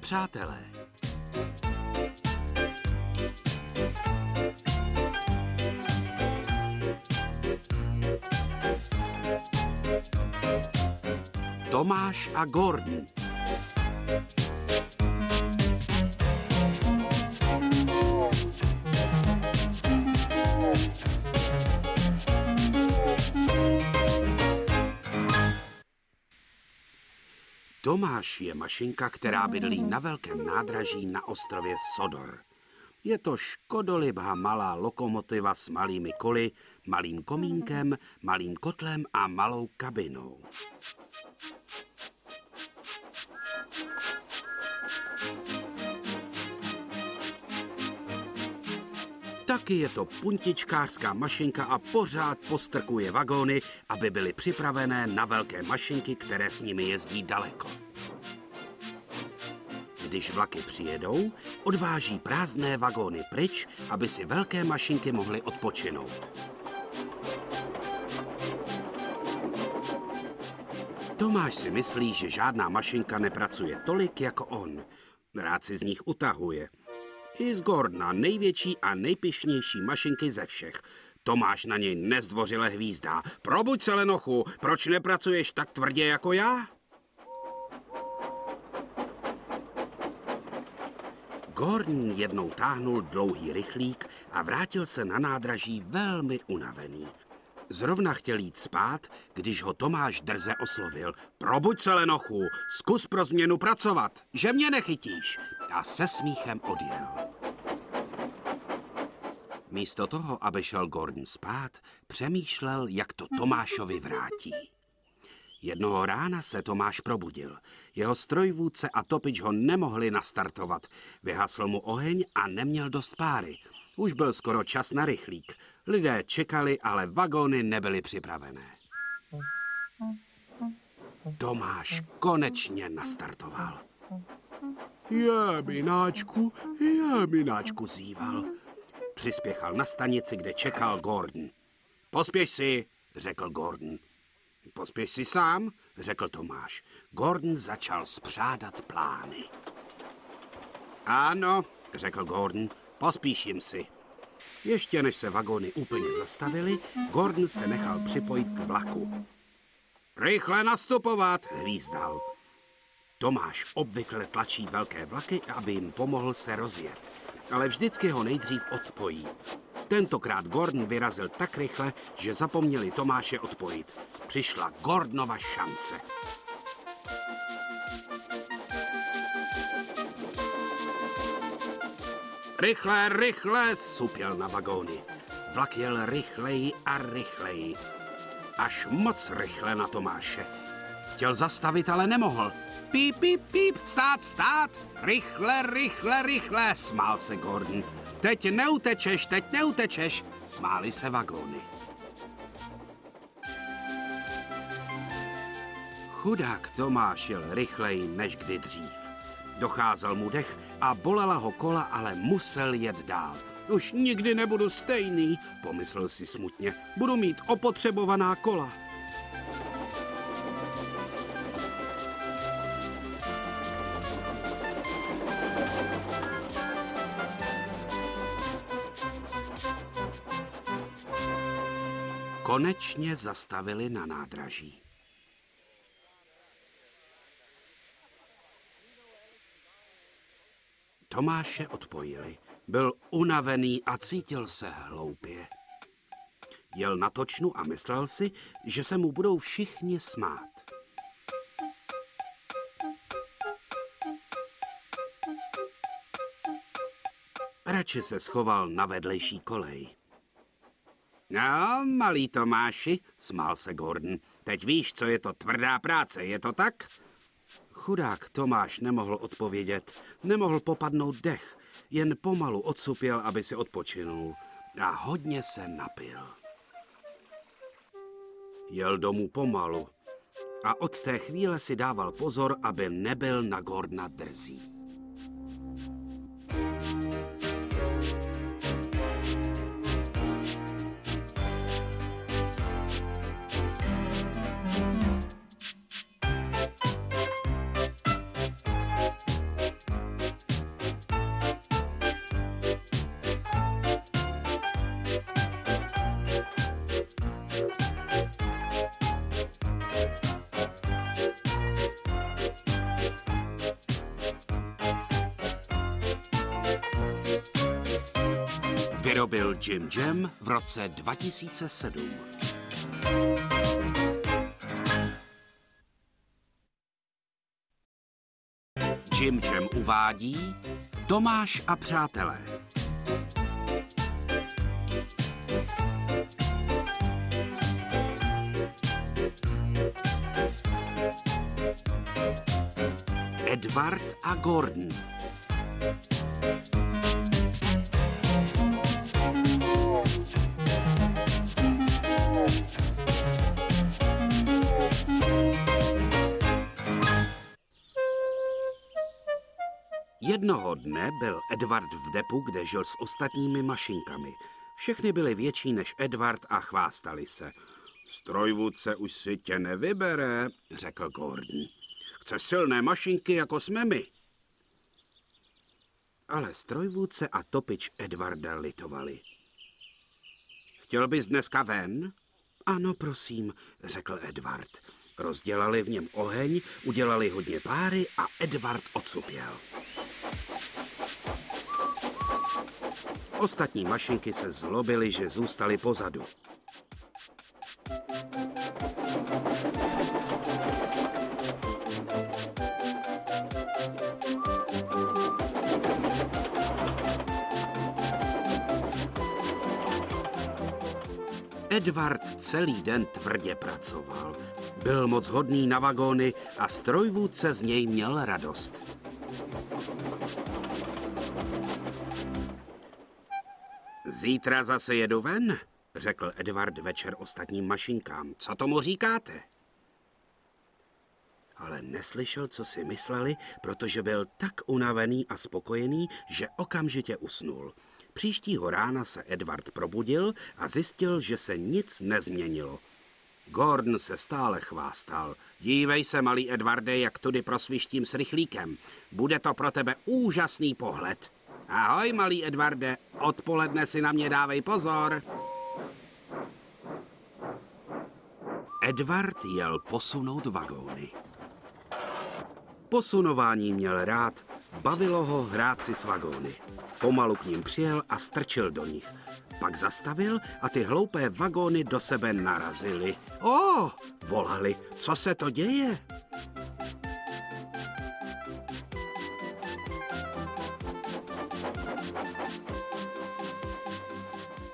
přátelé. Tomáš a Gordon. Tomáš je mašinka, která bydlí na velkém nádraží na ostrově Sodor. Je to škodolibá malá lokomotiva s malými koly, malým komínkem, malým kotlem a malou kabinou. Taky je to puntičkářská mašinka a pořád postrkuje vagóny, aby byly připravené na velké mašinky, které s nimi jezdí daleko. Když vlaky přijedou, odváží prázdné vagóny pryč, aby si velké mašinky mohly odpočinout. Tomáš si myslí, že žádná mašinka nepracuje tolik jako on. Rád si z nich utahuje – i z Gordona největší a nejpišnější mašinky ze všech. Tomáš na něj nezdvořile hvízdá. Probuď se, Lenochu, proč nepracuješ tak tvrdě jako já? Gordon jednou táhnul dlouhý rychlík a vrátil se na nádraží velmi unavený. Zrovna chtěl jít spát, když ho Tomáš drze oslovil. Probuď se, Lenochu, zkus pro změnu pracovat, že mě nechytíš. A se smíchem odjel. Místo toho, aby šel Gordon spát, přemýšlel, jak to Tomášovi vrátí. Jednoho rána se Tomáš probudil. Jeho strojvůdce a topič ho nemohli nastartovat. Vyhasl mu oheň a neměl dost páry. Už byl skoro čas na rychlík. Lidé čekali, ale vagóny nebyly připravené. Tomáš konečně nastartoval. Je, mináčku, je, mináčku, zýval. Přispěchal na stanici, kde čekal Gordon. Pospěš si, řekl Gordon. Pospěš si sám, řekl Tomáš. Gordon začal spřádat plány. Ano, řekl Gordon, pospíším si. Ještě než se vagóny úplně zastavily, Gordon se nechal připojit k vlaku. Rychle nastupovat, hvízdal. Tomáš obvykle tlačí velké vlaky, aby jim pomohl se rozjet, ale vždycky ho nejdřív odpojí. Tentokrát Gordon vyrazil tak rychle, že zapomněli Tomáše odpojit. Přišla Gordonova šance. Rychle, rychle, supěl na vagóny. Vlak jel rychleji a rychleji. Až moc rychle na Tomáše. Chtěl zastavit, ale nemohl. Píp, píp, píp, stát, stát! Rychle, rychle, rychle, smál se Gordon. Teď neutečeš, teď neutečeš, smáli se vagóny. Chudák Tomáš jel rychleji než kdy dřív. Docházel mu dech a bolela ho kola, ale musel jet dál. Už nikdy nebudu stejný, pomyslel si smutně. Budu mít opotřebovaná kola. Konečně zastavili na nádraží. Tomáše odpojili. Byl unavený a cítil se hloupě. Jel na točnu a myslel si, že se mu budou všichni smát. Radši se schoval na vedlejší kolej. No, malý Tomáši, smál se Gordon, teď víš, co je to tvrdá práce, je to tak? Chudák Tomáš nemohl odpovědět, nemohl popadnout dech, jen pomalu odsupěl, aby si odpočinul a hodně se napil. Jel domů pomalu a od té chvíle si dával pozor, aby nebyl na Gordna drzí. Vyrobil Jim Jam v roce 2007. Jim Jam uvádí Tomáš a přátelé. Edward a Gordon. Jednoho dne byl Edward v depu, kde žil s ostatními mašinkami. Všechny byly větší než Edward a chvástali se. Strojvůdce už si tě nevybere, řekl Gordon. Chce silné mašinky, jako jsme my. Ale strojvůdce a topič Edvarda litovali. Chtěl bys dneska ven? Ano, prosím, řekl Edward. Rozdělali v něm oheň, udělali hodně páry a Edward odsupěl. Ostatní mašinky se zlobily, že zůstali pozadu. Edward celý den tvrdě pracoval. Byl moc hodný na vagóny a strojvůdce z něj měl radost. Zítra zase jedu ven, řekl Edward večer ostatním mašinkám. Co tomu říkáte? Ale neslyšel, co si mysleli, protože byl tak unavený a spokojený, že okamžitě usnul. Příštího rána se Edward probudil a zjistil, že se nic nezměnilo. Gordon se stále chvástal. Dívej se, malý Edwarde, jak tudy prosvištím s rychlíkem. Bude to pro tebe úžasný pohled. Ahoj, malý Edvarde, odpoledne si na mě dávej pozor. Edward jel posunout vagóny. Posunování měl rád, bavilo ho hrát si s vagóny. Pomalu k ním přijel a strčil do nich. Pak zastavil a ty hloupé vagóny do sebe narazily. O, volali, co se to děje?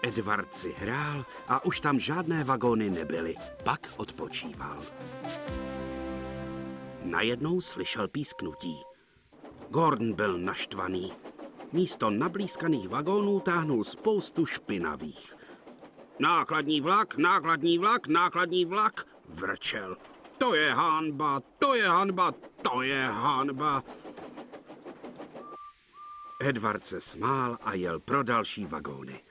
Edward si hrál a už tam žádné vagóny nebyly. Pak odpočíval. Najednou slyšel písknutí. Gordon byl naštvaný. Místo nablízkaných vagónů táhnul spoustu špinavých. Nákladní vlak, nákladní vlak, nákladní vlak, vrčel. To je hanba, to je hanba, to je hanba. Edward se smál a jel pro další vagóny.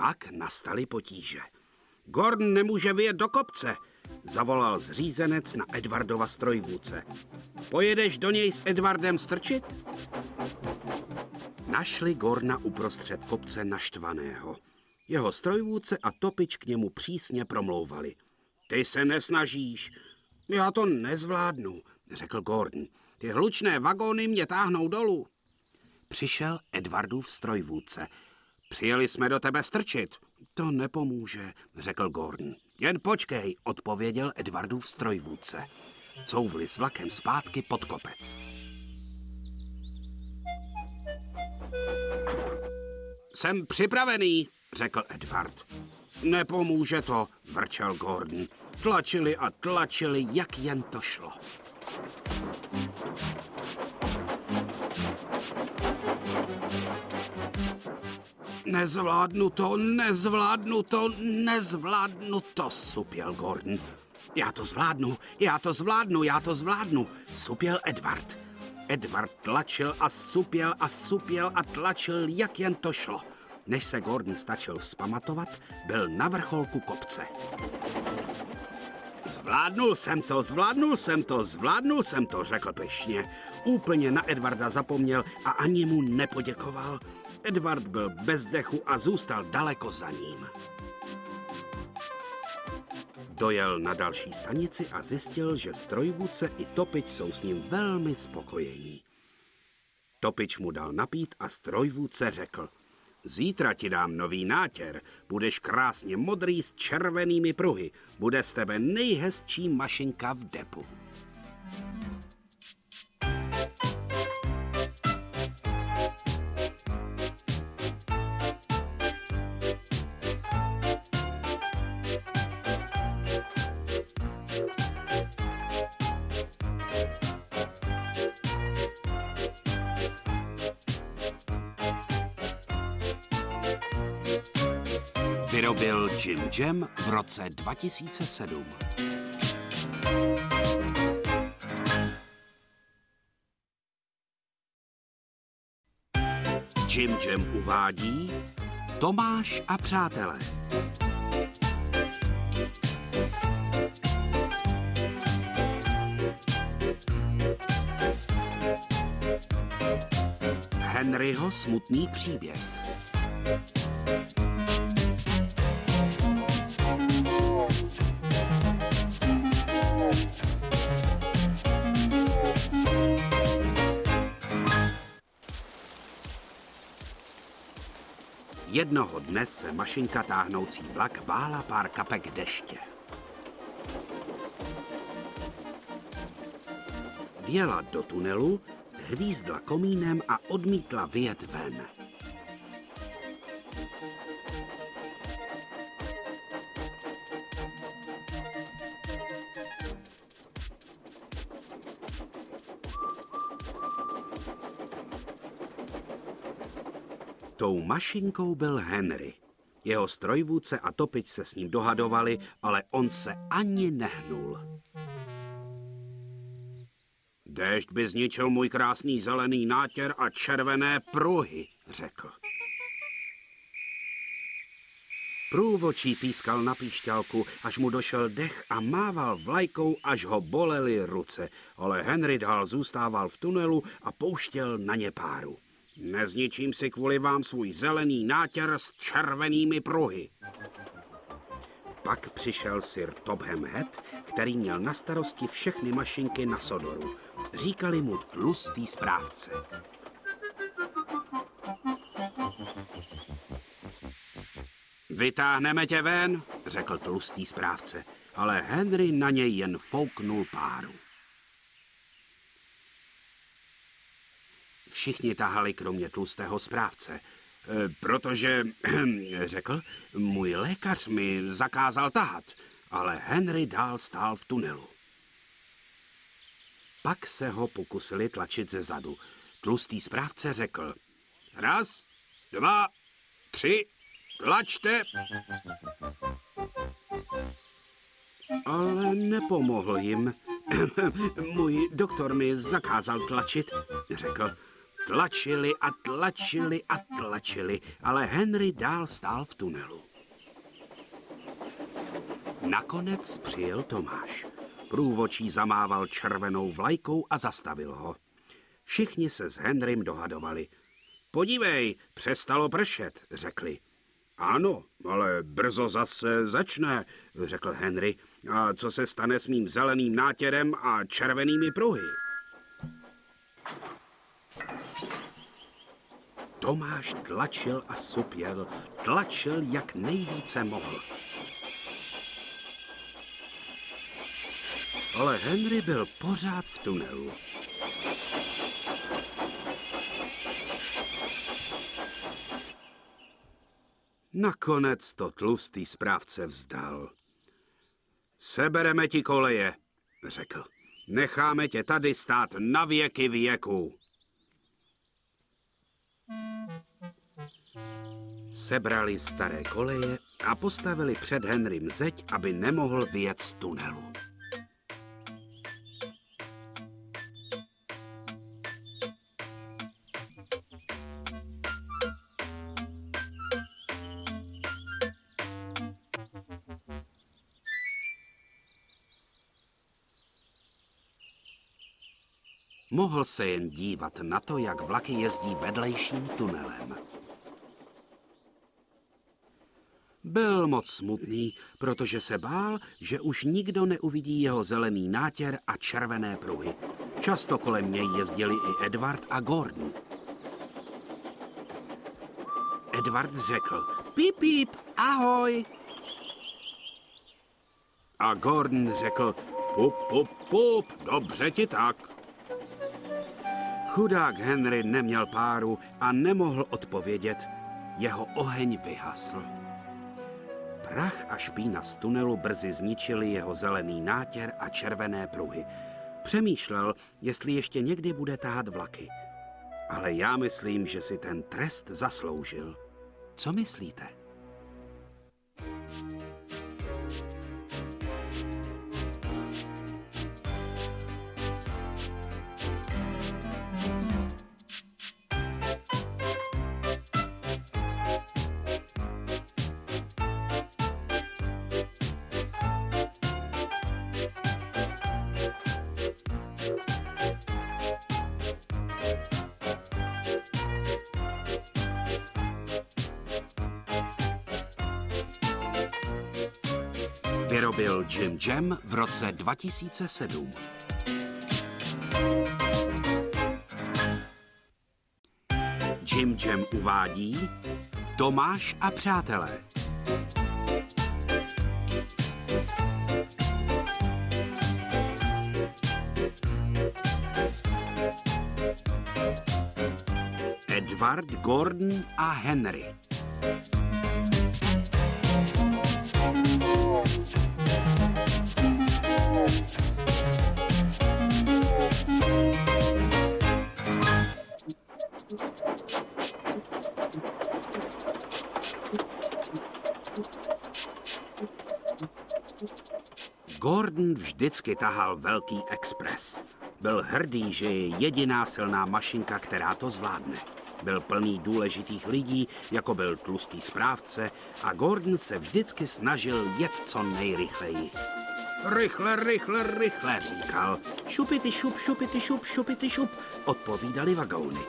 Pak nastaly potíže. Gordon nemůže vyjet do kopce, zavolal zřízenec na Edwardova strojvůdce. Pojedeš do něj s Edwardem strčit? Našli Gorna uprostřed kopce naštvaného. Jeho strojvůdce a topič k němu přísně promlouvali. Ty se nesnažíš. Já to nezvládnu, řekl Gordon. Ty hlučné vagóny mě táhnou dolů. Přišel Edwardův strojvůdce. Přijeli jsme do tebe strčit. To nepomůže, řekl Gordon. Jen počkej, odpověděl Edwardův strojvůdce. Couvli s vlakem zpátky pod kopec. Jsem připravený, řekl Edward. Nepomůže to, vrčel Gordon. Tlačili a tlačili, jak jen to šlo. Nezvládnu to, nezvládnu to, nezvládnu to, supěl Gordon. Já to zvládnu, já to zvládnu, já to zvládnu, supěl Edward. Edward tlačil a supěl a supěl a tlačil, jak jen to šlo. Než se Gordon stačil vzpamatovat, byl na vrcholku kopce. Zvládnul jsem to, zvládnul jsem to, zvládnul jsem to, řekl pešně. Úplně na Edvarda zapomněl a ani mu nepoděkoval. Edward byl bez dechu a zůstal daleko za ním. Dojel na další stanici a zjistil, že strojvůdce i Topič jsou s ním velmi spokojení. Topič mu dal napít a strojvůdce řekl, Zítra ti dám nový nátěr. Budeš krásně modrý s červenými pruhy. Bude z tebe nejhezčí mašinka v depu. Vyrobil Jim Jam v roce 2007. Jim Jam uvádí Tomáš a přátelé. Henryho smutný příběh. Jednoho dne se mašinka táhnoucí vlak bála pár kapek deště. Vjela do tunelu, hvízdla komínem a odmítla vyjet ven. Tou mašinkou byl Henry. Jeho strojvůdce a topič se s ním dohadovali, ale on se ani nehnul. Déšť by zničil můj krásný zelený nátěr a červené pruhy, řekl. Průvočí pískal na píšťalku, až mu došel dech a mával vlajkou, až ho bolely ruce, ale Henry dál zůstával v tunelu a pouštěl na ně páru. Nezničím si kvůli vám svůj zelený nátěr s červenými pruhy. Pak přišel sir Tobham Head, který měl na starosti všechny mašinky na Sodoru. Říkali mu tlustý správce. Vytáhneme tě ven, řekl tlustý správce, ale Henry na něj jen fouknul páru. Všichni tahali kromě tlustého správce. E, protože, řekl, můj lékař mi zakázal tahat, ale Henry dál stál v tunelu. Pak se ho pokusili tlačit ze zadu. Tlustý správce řekl, raz, dva, tři, tlačte. Ale nepomohl jim. Můj doktor mi zakázal tlačit, řekl. Tlačili a tlačili a tlačili, ale Henry dál stál v tunelu. Nakonec přijel Tomáš. Průvočí zamával červenou vlajkou a zastavil ho. Všichni se s Henrym dohadovali. Podívej, přestalo pršet, řekli. Ano, ale brzo zase začne, řekl Henry. A co se stane s mým zeleným nátěrem a červenými pruhy? Tomáš tlačil a supěl, tlačil, jak nejvíce mohl. Ale Henry byl pořád v tunelu. Nakonec to tlustý správce vzdal. Sebereme ti koleje, řekl. Necháme tě tady stát na věky věků. Sebrali staré koleje a postavili před Henrym zeď, aby nemohl vyjet z tunelu. Mohl se jen dívat na to, jak vlaky jezdí vedlejším tunelem. Byl moc smutný, protože se bál, že už nikdo neuvidí jeho zelený nátěr a červené pruhy. Často kolem něj jezdili i Edward a Gordon. Edward řekl, píp, píp, ahoj. A Gordon řekl, pup, pup, pup, dobře ti tak. Chudák Henry neměl páru a nemohl odpovědět. Jeho oheň vyhasl. Prach a špína z tunelu brzy zničili jeho zelený nátěr a červené pruhy. Přemýšlel, jestli ještě někdy bude tahat vlaky. Ale já myslím, že si ten trest zasloužil. Co myslíte? Jim Jam v roce 2007. Jim Jam uvádí Tomáš a přátelé. Edward, Gordon a Henry. Gordon vždycky tahal velký expres. Byl hrdý, že je jediná silná mašinka, která to zvládne. Byl plný důležitých lidí, jako byl tlustý správce a Gordon se vždycky snažil jet co nejrychleji. Rychle, rychle, rychle, říkal. Šupity šup, šupity šup, šupity šup, odpovídali vagóny.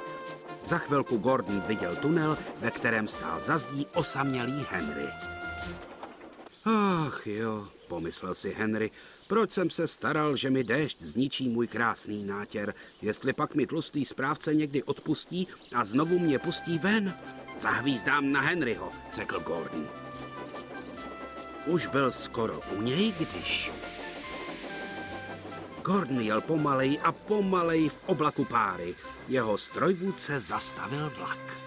Za chvilku Gordon viděl tunel, ve kterém stál za zdí osamělý Henry. Ach jo, pomyslel si Henry, proč jsem se staral, že mi déšť zničí můj krásný nátěr, jestli pak mi tlustý správce někdy odpustí a znovu mě pustí ven? Zahvízdám na Henryho, řekl Gordon. Už byl skoro u něj, když... Gordon jel pomalej a pomalej v oblaku páry. Jeho strojvůdce zastavil vlak.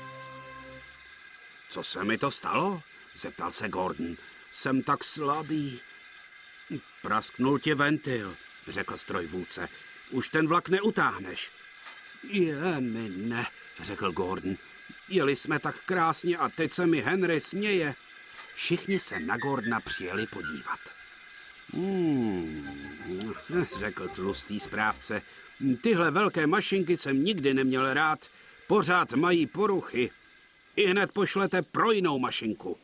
Co se mi to stalo? Zeptal se Gordon. Jsem tak slabý. Prasknul ti ventil, řekl strojvůdce. Už ten vlak neutáhneš. Je mi ne, řekl Gordon. Jeli jsme tak krásně a teď se mi Henry směje. Všichni se na Gordona přijeli podívat. Hmm, řekl tlustý správce. Tyhle velké mašinky jsem nikdy neměl rád. Pořád mají poruchy. I hned pošlete pro jinou mašinku.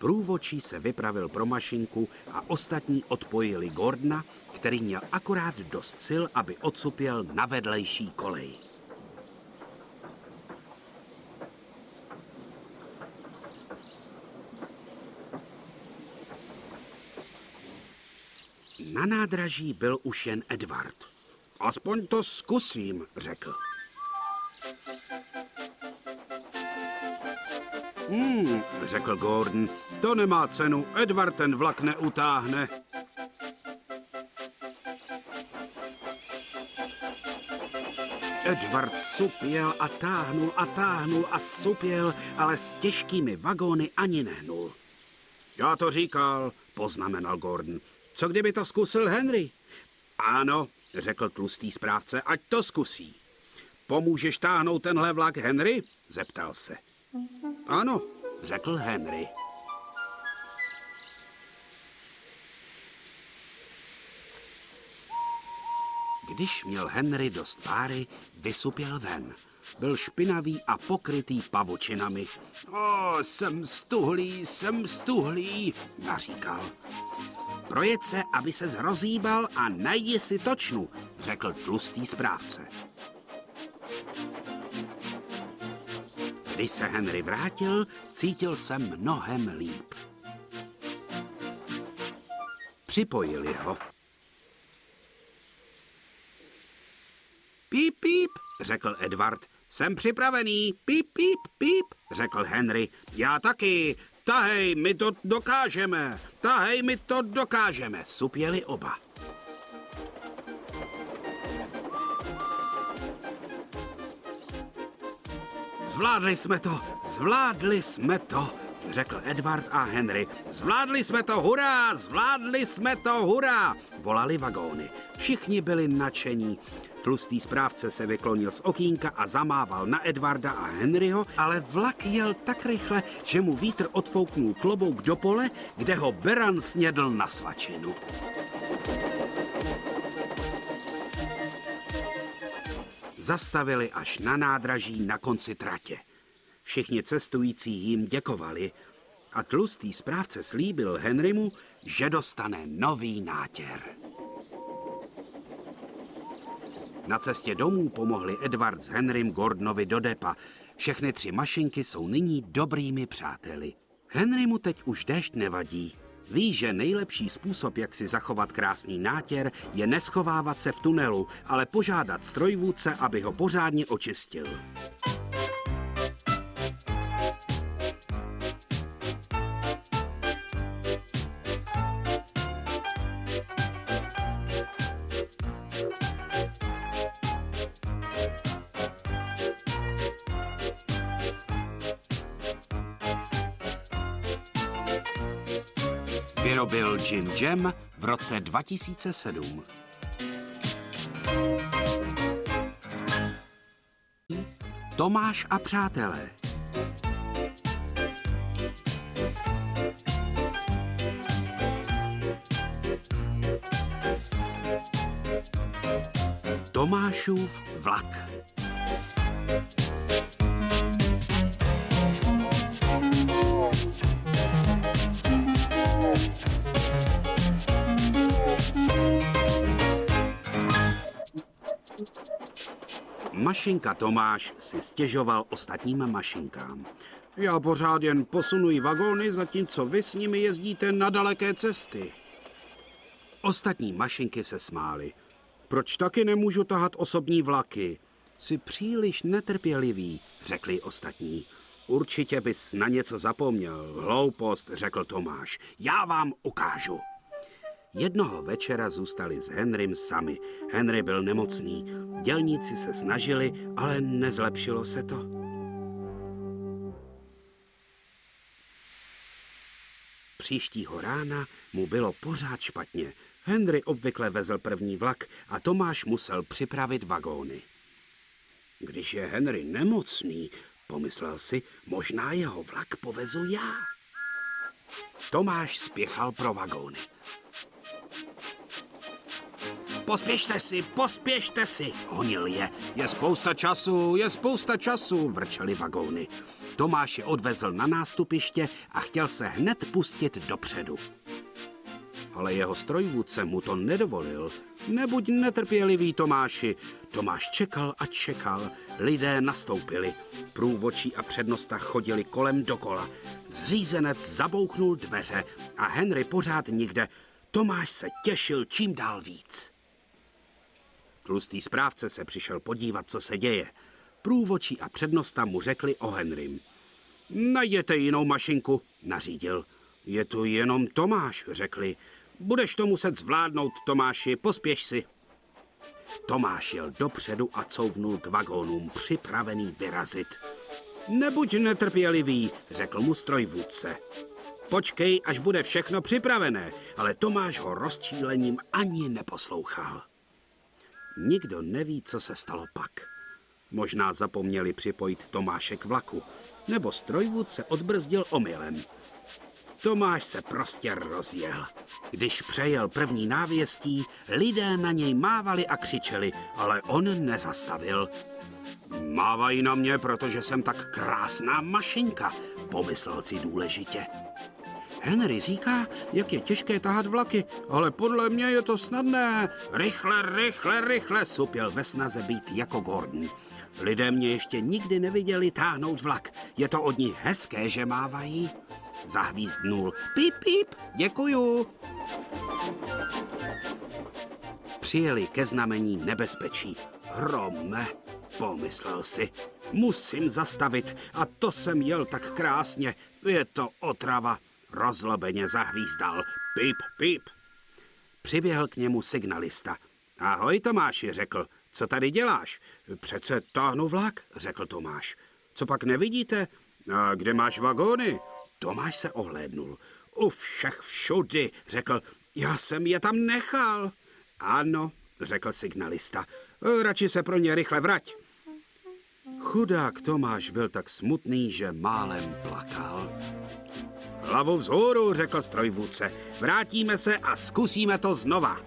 Průvočí se vypravil pro mašinku a ostatní odpojili Gordona, který měl akorát dost sil, aby odsupěl na vedlejší kolej. Na nádraží byl už jen Edward. Aspoň to zkusím, řekl. Hmm, řekl Gordon, to nemá cenu, Edward ten vlak neutáhne. Edward supěl a táhnul a táhnul a supěl, ale s těžkými vagóny ani nehnul. Já to říkal, poznamenal Gordon. Co kdyby to zkusil Henry? Ano, řekl tlustý správce, ať to zkusí. Pomůžeš táhnout tenhle vlak, Henry? Zeptal se. Ano, řekl Henry. Když měl Henry dost páry, vysupěl ven. Byl špinavý a pokrytý pavučinami. O, jsem stuhlý, jsem stuhlý, naříkal. Projet se, aby se zrozíbal a najdi si točnu, řekl tlustý správce. Když se Henry vrátil, cítil se mnohem líp. Připojili ho. Píp, píp, řekl Edward. Jsem připravený. Píp, píp, píp, řekl Henry. Já taky. Tahej, my to dokážeme. Tahej, my to dokážeme. Supěli oba. Zvládli jsme to, zvládli jsme to, řekl Edward a Henry. Zvládli jsme to, hurá, zvládli jsme to, hurá, volali vagóny. Všichni byli nadšení. Tlustý správce se vyklonil z okýnka a zamával na Edvarda a Henryho, ale vlak jel tak rychle, že mu vítr odfouknul klobouk do pole, kde ho Beran snědl na svačinu. Zastavili až na nádraží na konci tratě. Všichni cestující jim děkovali a tlustý správce slíbil Henrymu, že dostane nový nátěr. Na cestě domů pomohli Edward s Henrym Gordonovi do depa. Všechny tři mašinky jsou nyní dobrými přáteli. Henry mu teď už déšť nevadí. Ví, že nejlepší způsob, jak si zachovat krásný nátěr, je neschovávat se v tunelu, ale požádat strojvůdce, aby ho pořádně očistil. Vyrobil Jim Jam v roce 2007. Tomáš a přátelé. Tomášův vlak. Mašinka Tomáš si stěžoval ostatním mašinkám. Já pořád jen posunuji vagóny, zatímco vy s nimi jezdíte na daleké cesty. Ostatní mašinky se smály. Proč taky nemůžu tahat osobní vlaky? Jsi příliš netrpělivý, řekli ostatní. Určitě bys na něco zapomněl. Hloupost, řekl Tomáš. Já vám ukážu. Jednoho večera zůstali s Henrym sami. Henry byl nemocný. Dělníci se snažili, ale nezlepšilo se to. Příštího rána mu bylo pořád špatně. Henry obvykle vezl první vlak a Tomáš musel připravit vagóny. Když je Henry nemocný, pomyslel si, možná jeho vlak povezu já. Tomáš spěchal pro vagóny. Pospěšte si, pospěšte si, honil je. Je spousta času, je spousta času, vrčeli vagóny. Tomáš je odvezl na nástupiště a chtěl se hned pustit dopředu. Ale jeho strojvůdce mu to nedovolil. Nebuď netrpělivý, Tomáši. Tomáš čekal a čekal. Lidé nastoupili. Průvočí a přednosta chodili kolem dokola. Zřízenec zabouchnul dveře a Henry pořád nikde. Tomáš se těšil čím dál víc. Tlustý správce se přišel podívat, co se děje. Průvočí a přednosta mu řekli o Henrym. Najděte jinou mašinku, nařídil. Je tu jenom Tomáš, řekli. Budeš to muset zvládnout, Tomáši, pospěš si. Tomáš jel dopředu a couvnul k vagónům, připravený vyrazit. Nebuď netrpělivý, řekl mu strojvůdce. Počkej, až bude všechno připravené, ale Tomáš ho rozčílením ani neposlouchal. Nikdo neví, co se stalo pak. Možná zapomněli připojit Tomáše k vlaku, nebo strojvůdce odbrzdil omylem. Tomáš se prostě rozjel. Když přejel první návěstí, lidé na něj mávali a křičeli, ale on nezastavil. Mávají na mě, protože jsem tak krásná mašinka, pomyslel si důležitě. Henry říká, jak je těžké tahat vlaky, ale podle mě je to snadné. Rychle, rychle, rychle, supěl ve snaze být jako Gordon. Lidé mě ještě nikdy neviděli táhnout vlak. Je to od nich hezké, že mávají. Zahvízdnul. Píp, píp, děkuju. Přijeli ke znamení nebezpečí. Hrome, pomyslel si. Musím zastavit a to jsem jel tak krásně. Je to otrava. Rozlobeně zahvízdal. Pip, pip. Přiběhl k němu signalista. Ahoj Tomáši, řekl. Co tady děláš? Přece táhnu vlak, řekl Tomáš. Co pak nevidíte? A kde máš vagóny? Tomáš se ohlédnul. U všech všudy, řekl. Já jsem je tam nechal. Ano, řekl signalista. Radši se pro ně rychle vrať. Chudák Tomáš byl tak smutný, že málem plakal. Hlavu vzhůru, řekl strojvůdce. Vrátíme se a zkusíme to znova.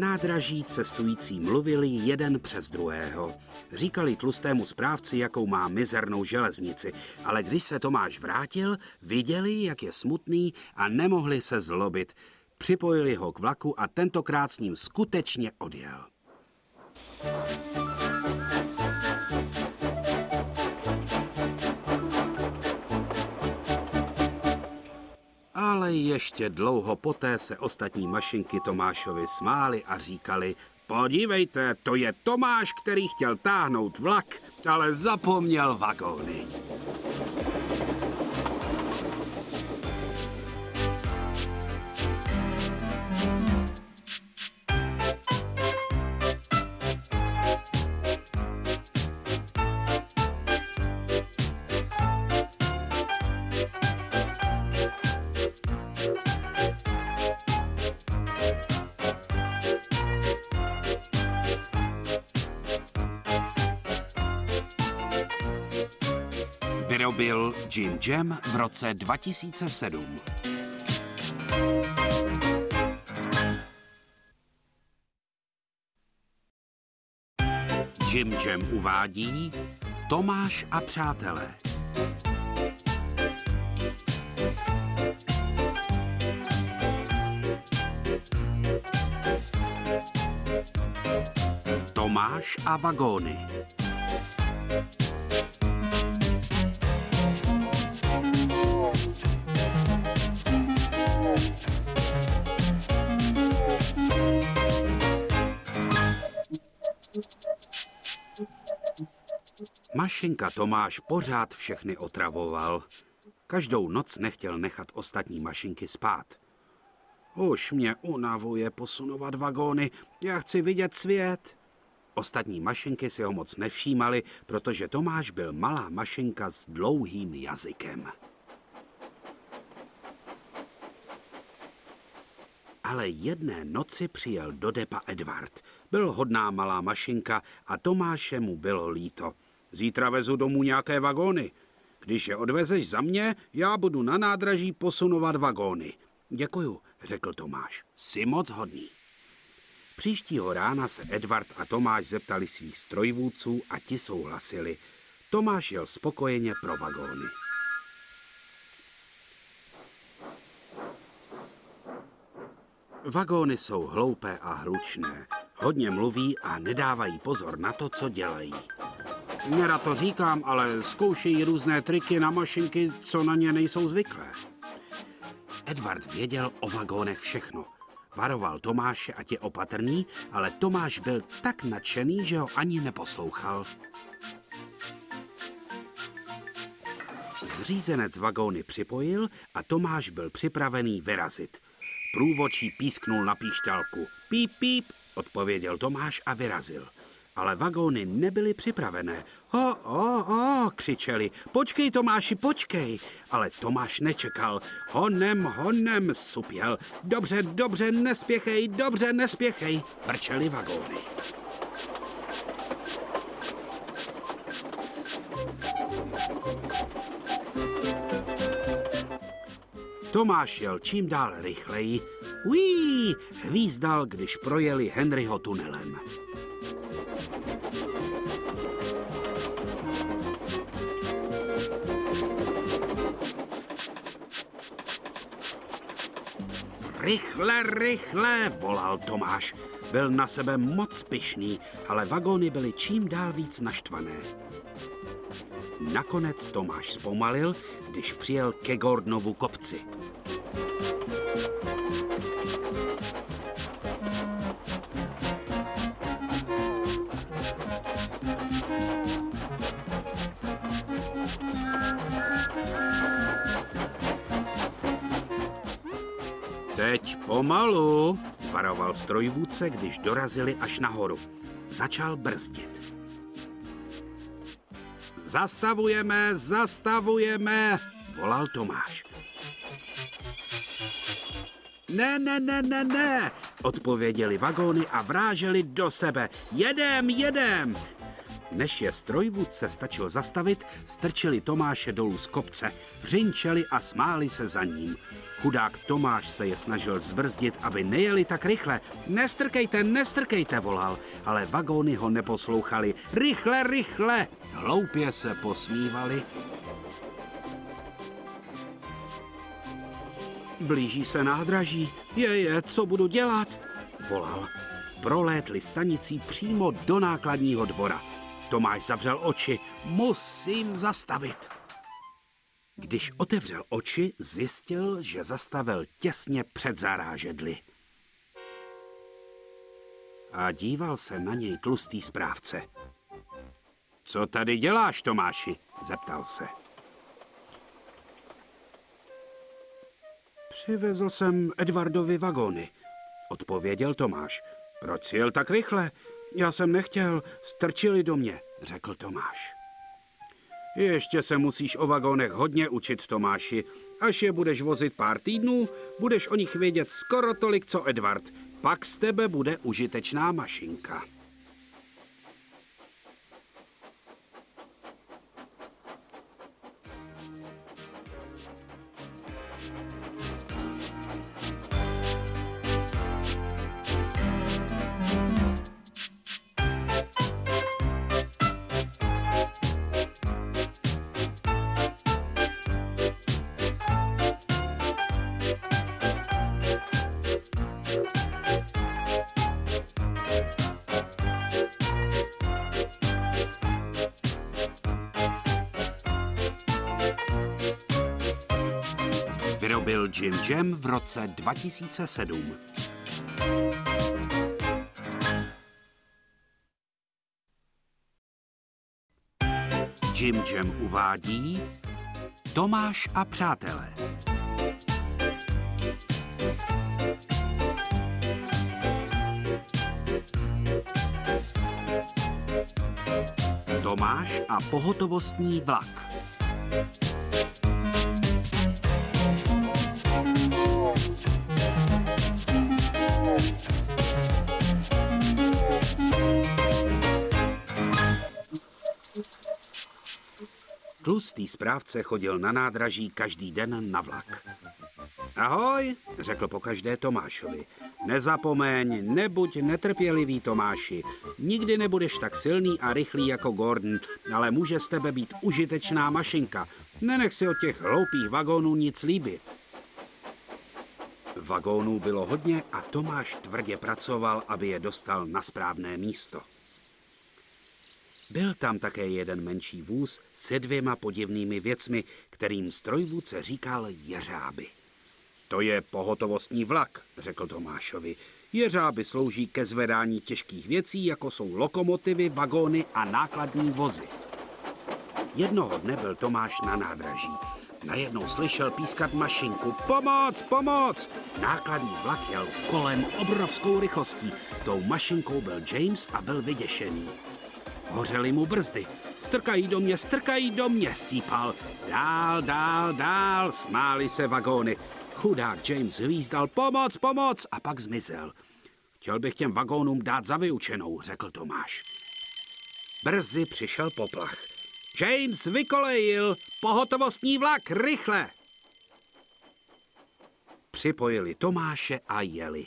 Nádraží cestující mluvili jeden přes druhého. Říkali tlustému správci, jakou má mizernou železnici, ale když se Tomáš vrátil, viděli, jak je smutný a nemohli se zlobit. Připojili ho k vlaku a tentokrát s ním skutečně odjel. Ještě dlouho poté se ostatní mašinky Tomášovi smály a říkali, podívejte, to je Tomáš, který chtěl táhnout vlak, ale zapomněl vagóny. Jam v roce 2007. Jim Jam uvádí Tomáš a přátelé. Tomáš a vagóny. Mašinka Tomáš pořád všechny otravoval. Každou noc nechtěl nechat ostatní mašinky spát. Už mě unavuje posunovat vagóny, já chci vidět svět. Ostatní mašinky si ho moc nevšímali, protože Tomáš byl malá mašinka s dlouhým jazykem. Ale jedné noci přijel do depa Edward. Byl hodná malá mašinka a Tomáše mu bylo líto. Zítra vezu domů nějaké vagóny. Když je odvezeš za mě, já budu na nádraží posunovat vagóny. Děkuju, řekl Tomáš. Jsi moc hodný. Příštího rána se Edward a Tomáš zeptali svých strojvůdců a ti souhlasili. Tomáš jel spokojeně pro vagóny. Vagóny jsou hloupé a hlučné. Hodně mluví a nedávají pozor na to, co dělají. Nerad to říkám, ale zkoušejí různé triky na mašinky, co na ně nejsou zvyklé. Edward věděl o vagónech všechno. Varoval Tomáše, ať je opatrný, ale Tomáš byl tak nadšený, že ho ani neposlouchal. Zřízenec vagóny připojil a Tomáš byl připravený vyrazit. Průvočí písknul na píšťalku. Píp, píp, odpověděl Tomáš a vyrazil ale vagóny nebyly připravené. Ho, ho, ho, křičeli. Počkej, Tomáši, počkej. Ale Tomáš nečekal. Honem, honem, supěl. Dobře, dobře, nespěchej, dobře, nespěchej. Vrčeli vagóny. Tomáš jel čím dál rychleji. Uí, hvízdal, když projeli Henryho tunelem. Rychle, rychle, volal Tomáš. Byl na sebe moc pyšný, ale vagóny byly čím dál víc naštvané. Nakonec Tomáš zpomalil, když přijel ke Gordnovu kopci. Pomalu, varoval strojvůdce, když dorazili až nahoru. Začal brzdit. Zastavujeme, zastavujeme, volal Tomáš. Ne, ne, ne, ne, ne, odpověděli vagóny a vráželi do sebe. Jedem, jedem. Než je strojvůdce stačil zastavit, strčili Tomáše dolů z kopce, řinčeli a smáli se za ním. Chudák Tomáš se je snažil zbrzdit, aby nejeli tak rychle. Nestrkejte, nestrkejte, volal, ale vagóny ho neposlouchali. Rychle, rychle! Hloupě se posmívali. Blíží se nádraží. Je, je, co budu dělat? Volal. Prolétli stanicí přímo do nákladního dvora. Tomáš zavřel oči. Musím zastavit. Když otevřel oči, zjistil, že zastavil těsně před zarážedly. A díval se na něj tlustý správce. Co tady děláš, Tomáši? zeptal se. Přivezl jsem Edvardovi vagóny, odpověděl Tomáš. Proč jel tak rychle? Já jsem nechtěl, strčili do mě, řekl Tomáš. Ještě se musíš o vagónech hodně učit, Tomáši. Až je budeš vozit pár týdnů, budeš o nich vědět skoro tolik, co Edward. Pak z tebe bude užitečná mašinka. Vyrobil Jim Jam v roce 2007. Jim Jam uvádí Tomáš a přátelé. Tomáš a pohotovostní vlak. Tlustý správce chodil na nádraží každý den na vlak. Ahoj, řekl po každé Tomášovi. Nezapomeň, nebuď netrpělivý Tomáši. Nikdy nebudeš tak silný a rychlý jako Gordon, ale může z tebe být užitečná mašinka. Nenech si od těch hloupých vagónů nic líbit. Vagónů bylo hodně a Tomáš tvrdě pracoval, aby je dostal na správné místo. Byl tam také jeden menší vůz se dvěma podivnými věcmi, kterým strojvůdce říkal jeřáby. To je pohotovostní vlak, řekl Tomášovi. Jeřáby slouží ke zvedání těžkých věcí, jako jsou lokomotivy, vagóny a nákladní vozy. Jednoho dne byl Tomáš na nádraží. Najednou slyšel pískat mašinku. Pomoc, pomoc! Nákladní vlak jel kolem obrovskou rychlostí. Tou mašinkou byl James a byl vyděšený. Hořely mu brzdy. Strkají do mě, strkají do mě, sípal. Dál, dál, dál, smály se vagóny. Chudák James hvízdal pomoc, pomoc a pak zmizel. Chtěl bych těm vagónům dát za vyučenou, řekl Tomáš. Brzy přišel poplach. James vykolejil, pohotovostní vlak, rychle! Připojili Tomáše a jeli.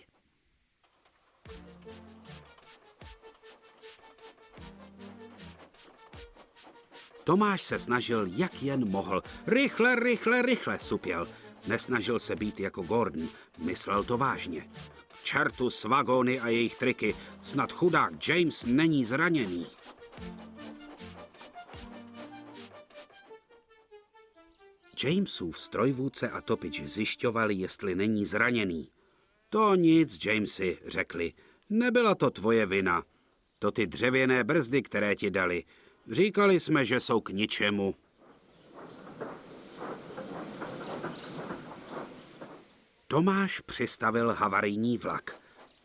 Tomáš se snažil, jak jen mohl. Rychle, rychle, rychle, supěl. Nesnažil se být jako Gordon, myslel to vážně. Čertu s vagóny a jejich triky, snad chudák James není zraněný. Jamesův strojvůdce a topič zjišťovali, jestli není zraněný. To nic, Jamesy, řekli. Nebyla to tvoje vina. To ty dřevěné brzdy, které ti dali. Říkali jsme, že jsou k ničemu. Tomáš přistavil havarijní vlak.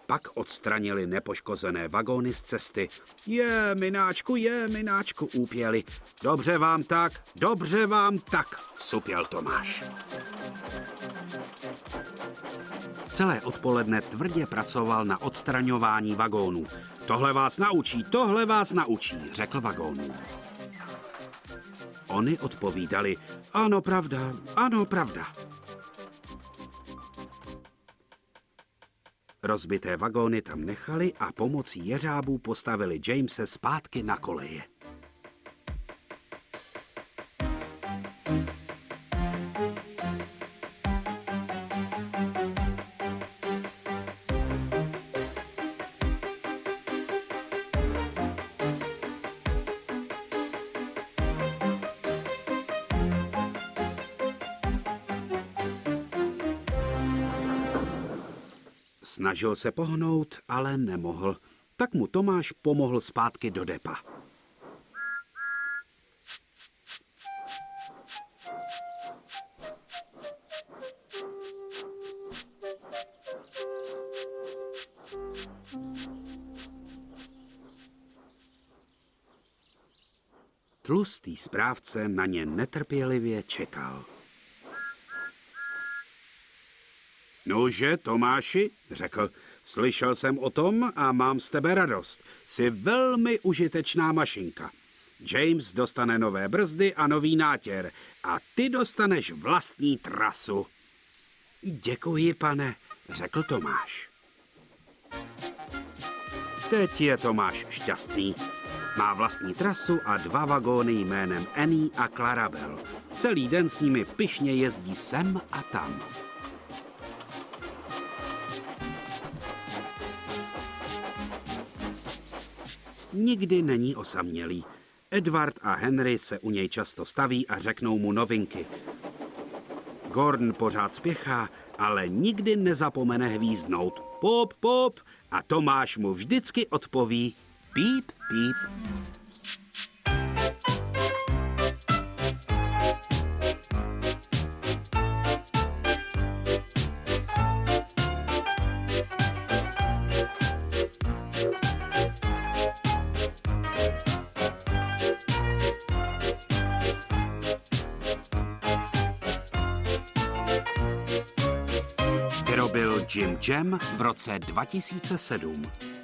Pak odstranili nepoškozené vagóny z cesty. Je, mináčku, je, mináčku, úpěli. Dobře vám tak, dobře vám tak, supěl Tomáš. Celé odpoledne tvrdě pracoval na odstraňování vagónů. Tohle vás naučí, tohle vás naučí, řekl vagónů. Oni odpovídali, ano, pravda, ano, pravda. Rozbité vagóny tam nechali a pomocí jeřábů postavili Jamese zpátky na koleje. Snažil se pohnout, ale nemohl. Tak mu Tomáš pomohl zpátky do depa. Tlustý správce na ně netrpělivě čekal. Nože, Tomáši, řekl, slyšel jsem o tom a mám z tebe radost. Jsi velmi užitečná mašinka. James dostane nové brzdy a nový nátěr a ty dostaneš vlastní trasu. Děkuji, pane, řekl Tomáš. Teď je Tomáš šťastný. Má vlastní trasu a dva vagóny jménem Annie a Clarabel. Celý den s nimi pyšně jezdí sem a tam. Nikdy není osamělý. Edward a Henry se u něj často staví a řeknou mu novinky. Gordon pořád spěchá, ale nikdy nezapomene hvízdnout. Pop, pop a Tomáš mu vždycky odpoví píp, píp. Jim Jam v roce 2007.